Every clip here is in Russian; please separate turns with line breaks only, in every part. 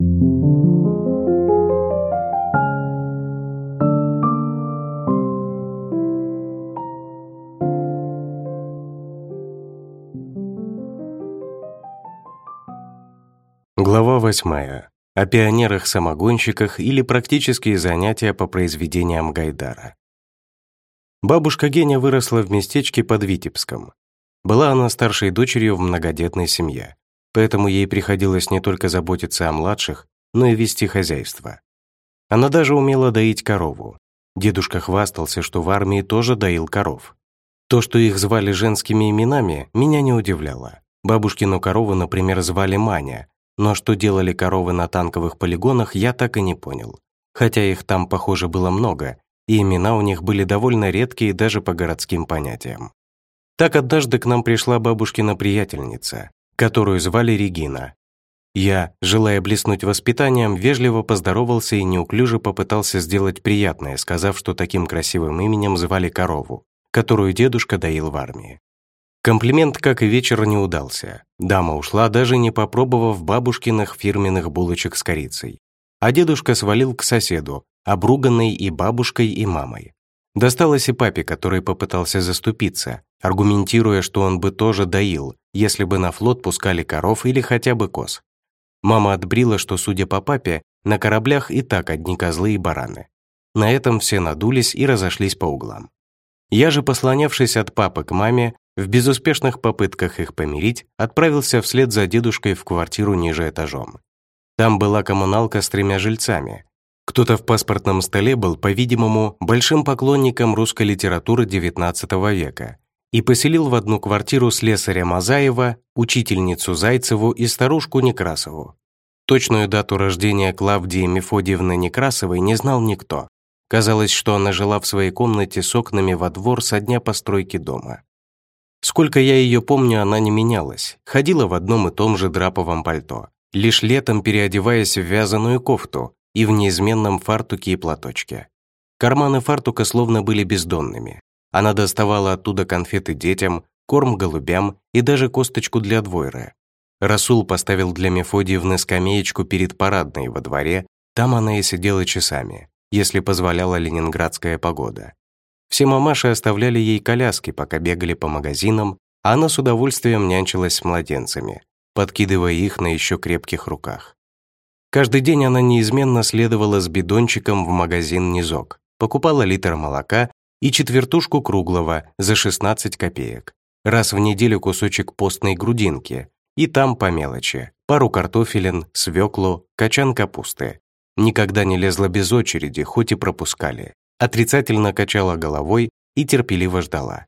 Глава восьмая. О пионерах-самогонщиках или практические занятия по произведениям Гайдара. Бабушка Геня выросла в местечке под Витебском. Была она старшей дочерью в многодетной семье, поэтому ей приходилось не только заботиться о младших, но и вести хозяйство. Она даже умела доить корову. Дедушка хвастался, что в армии тоже доил коров. То, что их звали женскими именами, меня не удивляло. Бабушкину корову, например, звали Маня, но что делали коровы на танковых полигонах, я так и не понял. Хотя их там, похоже, было много, и имена у них были довольно редкие даже по городским понятиям. Так однажды к нам пришла бабушкина приятельница, которую звали Регина. Я, желая блеснуть воспитанием, вежливо поздоровался и неуклюже попытался сделать приятное, сказав, что таким красивым именем звали корову, которую дедушка доил в армии. Комплимент, как и вечер, не удался. Дама ушла, даже не попробовав бабушкиных фирменных булочек с корицей. А дедушка свалил к соседу, обруганный и бабушкой, и мамой. Досталось и папе, который попытался заступиться, аргументируя, что он бы тоже доил, если бы на флот пускали коров или хотя бы коз. Мама отбрила, что, судя по папе, на кораблях и так одни козлы и бараны. На этом все надулись и разошлись по углам. Я же, послонявшись от папы к маме, в безуспешных попытках их помирить, отправился вслед за дедушкой в квартиру ниже этажом. Там была коммуналка с тремя жильцами. Кто-то в паспортном столе был, по-видимому, большим поклонником русской литературы XIX века и поселил в одну квартиру слесаря Мазаева, учительницу Зайцеву и старушку Некрасову. Точную дату рождения Клавдии Мефодиевны Некрасовой не знал никто. Казалось, что она жила в своей комнате с окнами во двор со дня постройки дома. Сколько я ее помню, она не менялась, ходила в одном и том же драповом пальто, лишь летом переодеваясь в вязаную кофту и в неизменном фартуке и платочке. Карманы фартука словно были бездонными. Она доставала оттуда конфеты детям, корм голубям и даже косточку для двойры. Расул поставил для Мефодиевны скамеечку перед парадной во дворе, там она и сидела часами, если позволяла ленинградская погода. Все мамаши оставляли ей коляски, пока бегали по магазинам, а она с удовольствием нянчилась с младенцами, подкидывая их на еще крепких руках. Каждый день она неизменно следовала с бидончиком в магазин «Низок», покупала литр молока и четвертушку круглого за 16 копеек, раз в неделю кусочек постной грудинки, и там по мелочи, пару картофелин, свеклу, качан капусты. Никогда не лезла без очереди, хоть и пропускали отрицательно качала головой и терпеливо ждала.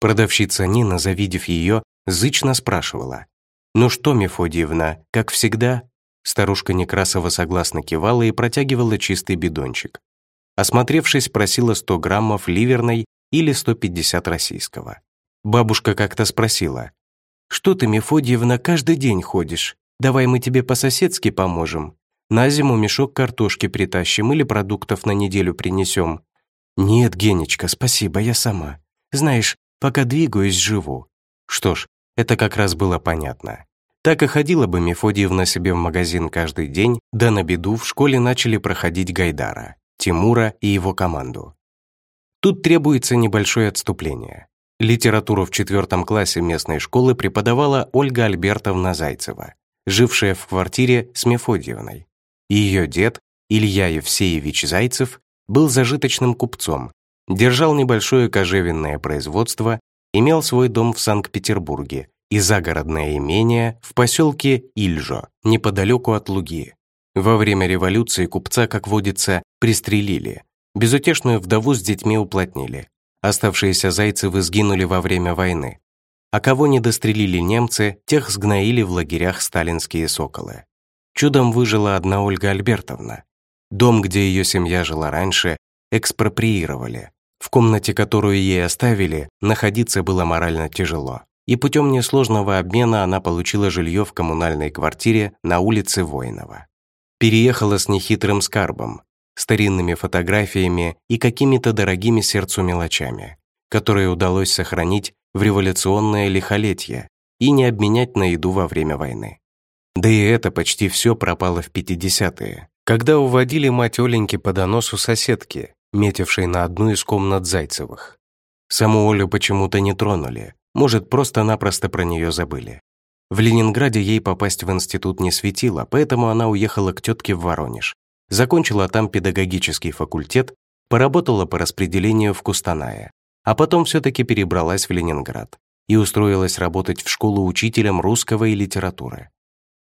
Продавщица Нина, завидев ее, зычно спрашивала. «Ну что, Мефодиевна, как всегда?» Старушка Некрасова согласно кивала и протягивала чистый бидончик. Осмотревшись, просила 100 граммов ливерной или 150 российского. Бабушка как-то спросила. «Что ты, Мефодиевна, каждый день ходишь? Давай мы тебе по-соседски поможем. На зиму мешок картошки притащим или продуктов на неделю принесем. Нет, Генечка, спасибо, я сама. Знаешь, пока двигаюсь, живу. Что ж, это как раз было понятно. Так и ходила бы Мефодиевна себе в магазин каждый день, да на беду в школе начали проходить Гайдара, Тимура и его команду. Тут требуется небольшое отступление. Литературу в четвертом классе местной школы преподавала Ольга Альбертовна Зайцева, жившая в квартире с Мефодиевной. Ее дед, Илья Евсеевич Зайцев, был зажиточным купцом, держал небольшое кожевенное производство, имел свой дом в Санкт-Петербурге и загородное имение в поселке Ильжо, неподалеку от Луги. Во время революции купца, как водится, пристрелили. Безутешную вдову с детьми уплотнили. Оставшиеся Зайцевы сгинули во время войны. А кого не дострелили немцы, тех сгноили в лагерях сталинские соколы. Чудом выжила одна Ольга Альбертовна. Дом, где ее семья жила раньше, экспроприировали. В комнате, которую ей оставили, находиться было морально тяжело. И путем несложного обмена она получила жилье в коммунальной квартире на улице Воинова. Переехала с нехитрым скарбом, старинными фотографиями и какими-то дорогими сердцу мелочами, которые удалось сохранить в революционное лихолетие и не обменять на еду во время войны. Да и это почти все пропало в 50-е, когда уводили мать Оленьки по доносу соседки, метившей на одну из комнат Зайцевых. Саму Олю почему-то не тронули, может, просто-напросто про нее забыли. В Ленинграде ей попасть в институт не светило, поэтому она уехала к тетке в Воронеж. Закончила там педагогический факультет, поработала по распределению в Кустанае, а потом все-таки перебралась в Ленинград и устроилась работать в школу учителем русского и литературы.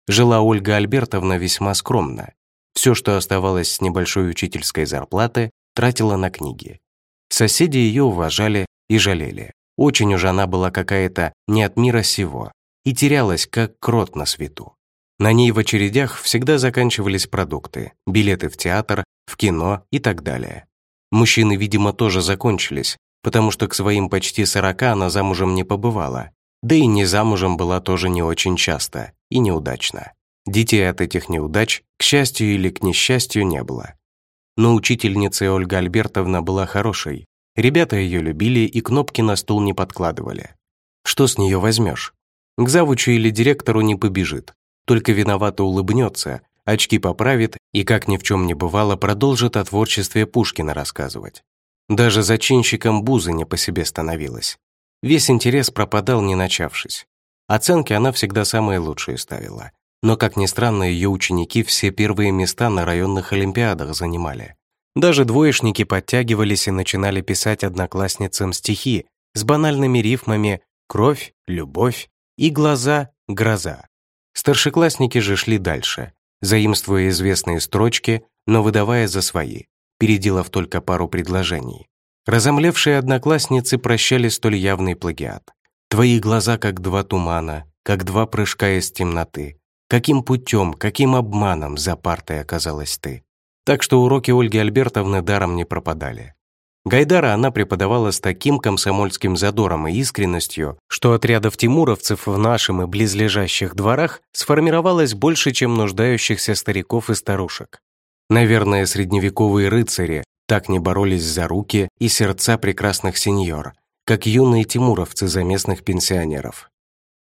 Жила Ольга Альбертовна весьма скромно. Все, что оставалось с небольшой учительской зарплаты, тратила на книги. Соседи ее уважали и жалели. Очень уж она была какая-то не от мира сего, и терялась, как крот на свету. На ней в очередях всегда заканчивались продукты, билеты в театр, в кино и так далее. Мужчины, видимо, тоже закончились, потому что к своим почти сорока она замужем не побывала, да и не замужем была тоже не очень часто и неудачно. Детей от этих неудач, к счастью или к несчастью, не было. Но учительница Ольга Альбертовна была хорошей, ребята ее любили и кнопки на стул не подкладывали. Что с нее возьмешь? К завучу или директору не побежит, только виновато улыбнется, очки поправит и, как ни в чем не бывало, продолжит о творчестве Пушкина рассказывать. Даже зачинщиком Бузы не по себе становилась. Весь интерес пропадал, не начавшись. Оценки она всегда самые лучшие ставила. Но, как ни странно, ее ученики все первые места на районных олимпиадах занимали. Даже двоечники подтягивались и начинали писать одноклассницам стихи с банальными рифмами «кровь», «любовь», и глаза — гроза. Старшеклассники же шли дальше, заимствуя известные строчки, но выдавая за свои, переделав только пару предложений. Разомлевшие одноклассницы прощали столь явный плагиат. «Твои глаза, как два тумана, как два прыжка из темноты. Каким путем, каким обманом за партой оказалась ты?» Так что уроки Ольги Альбертовны даром не пропадали. Гайдара она преподавала с таким комсомольским задором и искренностью, что отрядов тимуровцев в нашем и близлежащих дворах сформировалось больше, чем нуждающихся стариков и старушек. Наверное, средневековые рыцари так не боролись за руки и сердца прекрасных сеньор, как юные тимуровцы за местных пенсионеров.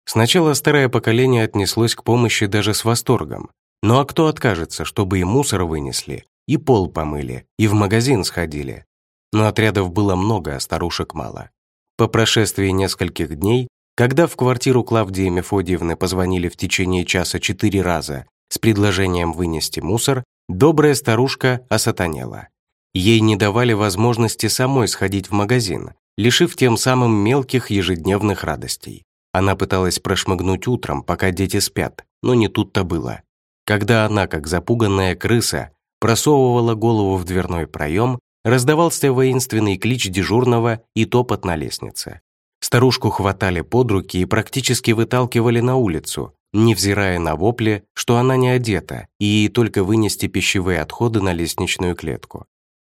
Сначала старое поколение отнеслось к помощи даже с восторгом. Ну а кто откажется, чтобы и мусор вынесли, и пол помыли, и в магазин сходили, но отрядов было много, а старушек мало. По прошествии нескольких дней, когда в квартиру Клавдии Мефодиевны позвонили в течение часа четыре раза с предложением вынести мусор, добрая старушка осатанела. Ей не давали возможности самой сходить в магазин, лишив тем самым мелких ежедневных радостей. Она пыталась прошмыгнуть утром, пока дети спят, но не тут-то было. Когда она, как запуганная крыса, просовывала голову в дверной проем, Раздавался воинственный клич дежурного и топот на лестнице. Старушку хватали под руки и практически выталкивали на улицу, невзирая на вопли, что она не одета, и только вынести пищевые отходы на лестничную клетку.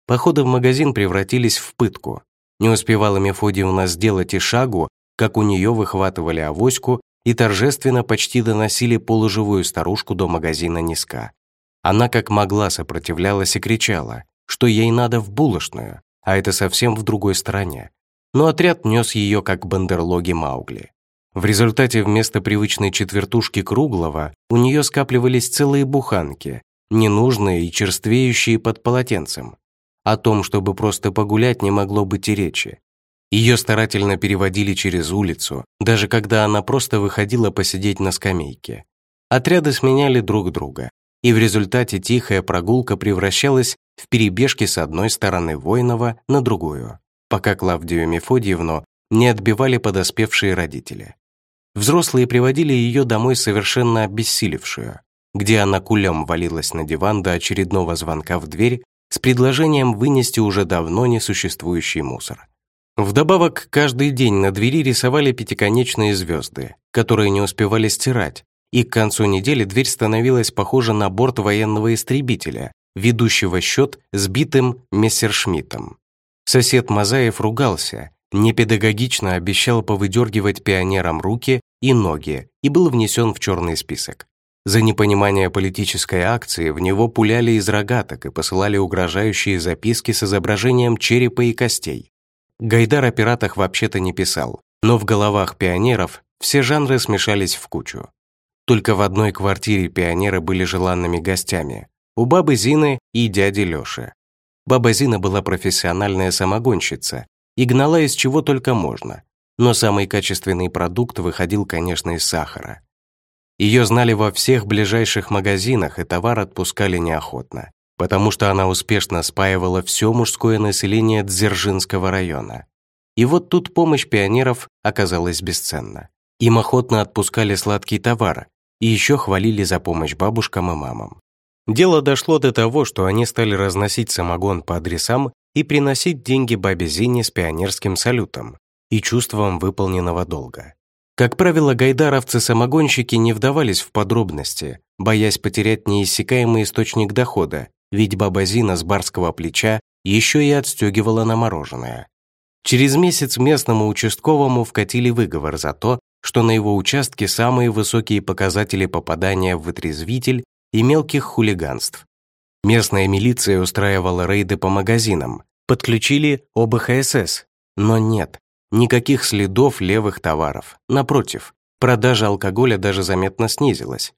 Походы в магазин превратились в пытку. Не успевала Мефодиевна сделать и шагу, как у нее выхватывали авоську и торжественно почти доносили полуживую старушку до магазина Низка. Она как могла сопротивлялась и кричала, что ей надо в булочную, а это совсем в другой стороне. Но отряд нес ее как бандерлоги Маугли. В результате вместо привычной четвертушки круглого у нее скапливались целые буханки, ненужные и черствеющие под полотенцем. О том, чтобы просто погулять, не могло быть и речи. Ее старательно переводили через улицу, даже когда она просто выходила посидеть на скамейке. Отряды сменяли друг друга, и в результате тихая прогулка превращалась в перебежке с одной стороны Воинова на другую, пока Клавдию Мефодиевну не отбивали подоспевшие родители. Взрослые приводили ее домой совершенно обессилевшую, где она кулем валилась на диван до очередного звонка в дверь с предложением вынести уже давно несуществующий мусор. Вдобавок, каждый день на двери рисовали пятиконечные звезды, которые не успевали стирать, и к концу недели дверь становилась похожа на борт военного истребителя, ведущего счет сбитым мессершмиттом. Сосед Мазаев ругался, непедагогично обещал повыдергивать пионерам руки и ноги и был внесен в черный список. За непонимание политической акции в него пуляли из рогаток и посылали угрожающие записки с изображением черепа и костей. Гайдар о пиратах вообще-то не писал, но в головах пионеров все жанры смешались в кучу. Только в одной квартире пионеры были желанными гостями – у бабы Зины и дяди Лёши. Баба Зина была профессиональная самогонщица и гнала из чего только можно, но самый качественный продукт выходил, конечно, из сахара. Ее знали во всех ближайших магазинах и товар отпускали неохотно, потому что она успешно спаивала все мужское население Дзержинского района. И вот тут помощь пионеров оказалась бесценна. Им охотно отпускали сладкий товар, и еще хвалили за помощь бабушкам и мамам. Дело дошло до того, что они стали разносить самогон по адресам и приносить деньги бабе Зине с пионерским салютом и чувством выполненного долга. Как правило, гайдаровцы-самогонщики не вдавались в подробности, боясь потерять неиссякаемый источник дохода, ведь баба Зина с барского плеча еще и отстегивала на мороженое. Через месяц местному участковому вкатили выговор за то, что на его участке самые высокие показатели попадания в вытрезвитель и мелких хулиганств. Местная милиция устраивала рейды по магазинам, подключили ОБХСС, но нет, никаких следов левых товаров. Напротив, продажа алкоголя даже заметно снизилась.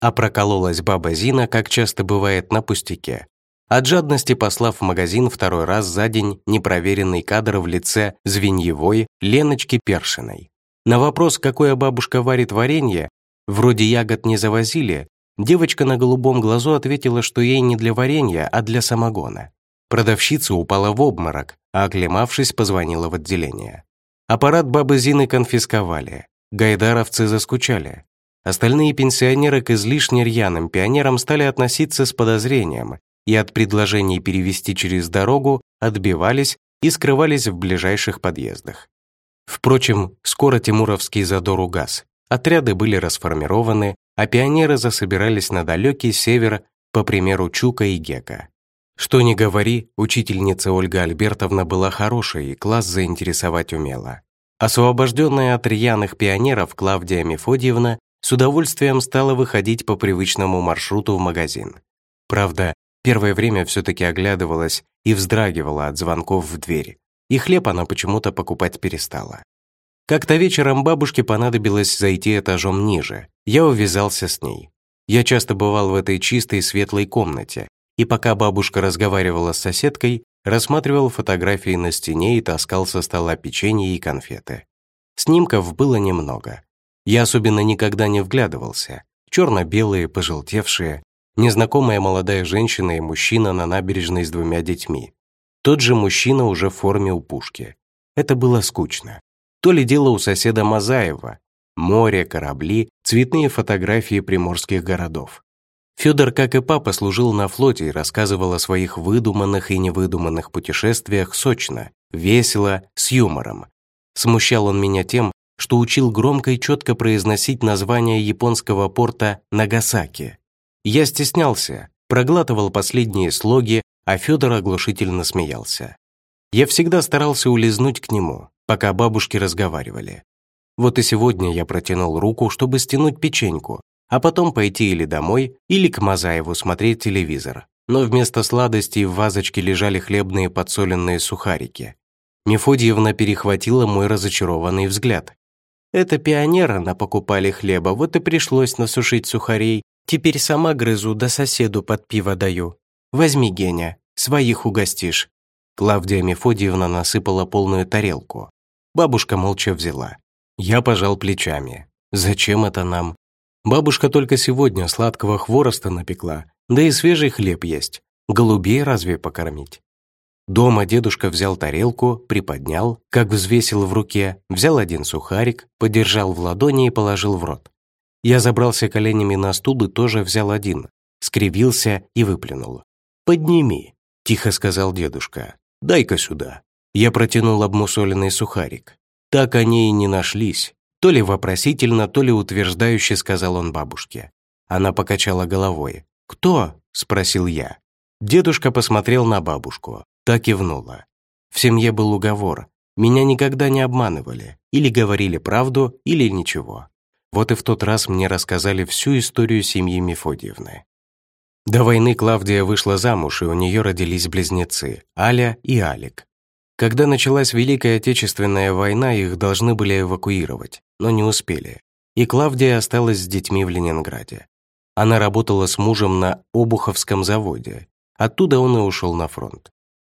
А прокололась баба Зина, как часто бывает, на пустяке. От жадности послав в магазин второй раз за день непроверенный кадр в лице звеньевой Леночки Першиной. На вопрос, какое бабушка варит варенье, вроде ягод не завозили, девочка на голубом глазу ответила, что ей не для варенья, а для самогона. Продавщица упала в обморок, а оклемавшись, позвонила в отделение. Аппарат бабы Зины конфисковали. Гайдаровцы заскучали. Остальные пенсионеры к излишне рьяным пионерам стали относиться с подозрением и от предложений перевести через дорогу отбивались и скрывались в ближайших подъездах. Впрочем, скоро Тимуровский задор угас. Отряды были расформированы, а пионеры засобирались на далекий север, по примеру Чука и Гека. Что ни говори, учительница Ольга Альбертовна была хорошей и класс заинтересовать умела. Освобожденная от рьяных пионеров Клавдия Мефодьевна с удовольствием стала выходить по привычному маршруту в магазин. Правда, первое время все-таки оглядывалась и вздрагивала от звонков в дверь и хлеб она почему-то покупать перестала. Как-то вечером бабушке понадобилось зайти этажом ниже. Я увязался с ней. Я часто бывал в этой чистой светлой комнате, и пока бабушка разговаривала с соседкой, рассматривал фотографии на стене и таскал со стола печенье и конфеты. Снимков было немного. Я особенно никогда не вглядывался. Черно-белые, пожелтевшие, незнакомая молодая женщина и мужчина на набережной с двумя детьми. Тот же мужчина уже в форме у пушки. Это было скучно. То ли дело у соседа Мазаева. Море, корабли, цветные фотографии приморских городов. Федор, как и папа, служил на флоте и рассказывал о своих выдуманных и невыдуманных путешествиях сочно, весело, с юмором. Смущал он меня тем, что учил громко и четко произносить название японского порта Нагасаки. Я стеснялся, проглатывал последние слоги, а Федор оглушительно смеялся. Я всегда старался улизнуть к нему, пока бабушки разговаривали. Вот и сегодня я протянул руку, чтобы стянуть печеньку, а потом пойти или домой, или к Мазаеву смотреть телевизор. Но вместо сладостей в вазочке лежали хлебные подсоленные сухарики. Мефодьевна перехватила мой разочарованный взгляд. «Это пионера напокупали хлеба, вот и пришлось насушить сухарей. Теперь сама грызу, да соседу под пиво даю. Возьми, Геня, своих угостишь». Клавдия Мефодиевна насыпала полную тарелку. Бабушка молча взяла. Я пожал плечами. «Зачем это нам?» Бабушка только сегодня сладкого хвороста напекла, да и свежий хлеб есть. Голубей разве покормить? Дома дедушка взял тарелку, приподнял, как взвесил в руке, взял один сухарик, подержал в ладони и положил в рот. Я забрался коленями на стул и тоже взял один, скривился и выплюнул. «Подними», — тихо сказал дедушка. «Дай-ка сюда». Я протянул обмусоленный сухарик. Так они и не нашлись. То ли вопросительно, то ли утверждающе сказал он бабушке. Она покачала головой. «Кто?» — спросил я. Дедушка посмотрел на бабушку. Так кивнула. В семье был уговор. Меня никогда не обманывали. Или говорили правду, или ничего. Вот и в тот раз мне рассказали всю историю семьи Мефодиевны. До войны Клавдия вышла замуж, и у нее родились близнецы – Аля и Алик. Когда началась Великая Отечественная война, их должны были эвакуировать, но не успели. и Клавдия осталась с детьми в Ленинграде. Она работала с мужем на Обуховском заводе. Оттуда он и ушел на фронт.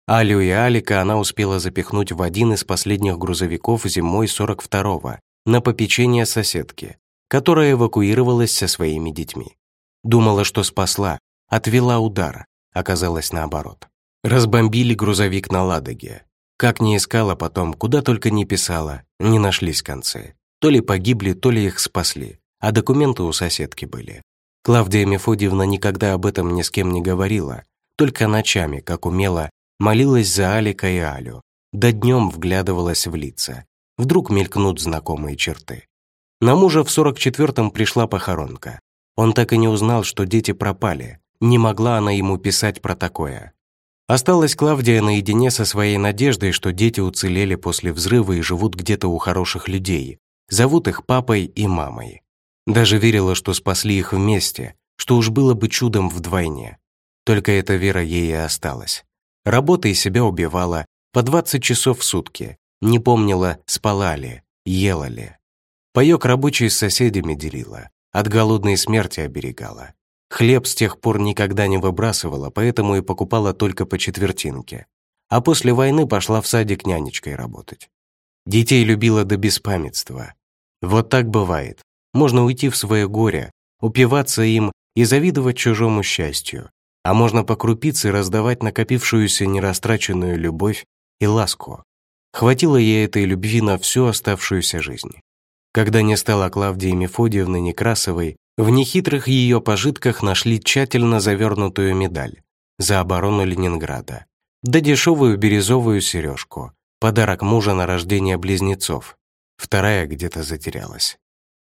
Алю и Алика она успела запихнуть в один из последних грузовиков зимой 42-го на попечение соседки, которая эвакуировалась со своими детьми. Думала, что спасла, отвела удар, оказалось наоборот. Разбомбили грузовик на Ладоге. Как не искала потом, куда только не писала, не нашлись концы. То ли погибли, то ли их спасли, а документы у соседки были. Клавдия Мефодьевна никогда об этом ни с кем не говорила, только ночами, как умела, молилась за Алика и Алю, да днем вглядывалась в лица. Вдруг мелькнут знакомые черты. На мужа в 44-м пришла похоронка. Он так и не узнал, что дети пропали. Не могла она ему писать про такое. Осталась Клавдия наедине со своей надеждой, что дети уцелели после взрыва и живут где-то у хороших людей. Зовут их папой и мамой. Даже верила, что спасли их вместе, что уж было бы чудом вдвойне. Только эта вера ей и осталась. Работой себя убивала по 20 часов в сутки, не помнила, спала ли, ела ли. Паёк рабочий с соседями делила, от голодной смерти оберегала. Хлеб с тех пор никогда не выбрасывала, поэтому и покупала только по четвертинке. А после войны пошла в садик нянечкой работать. Детей любила до беспамятства. Вот так бывает. Можно уйти в свое горе, упиваться им и завидовать чужому счастью. А можно по крупице раздавать накопившуюся нерастраченную любовь и ласку. Хватило ей этой любви на всю оставшуюся жизнь. Когда не стало Клавдии Мефодиевны Некрасовой, в нехитрых ее пожитках нашли тщательно завернутую медаль за оборону Ленинграда, да дешевую бирюзовую сережку, подарок мужа на рождение близнецов. Вторая где-то затерялась.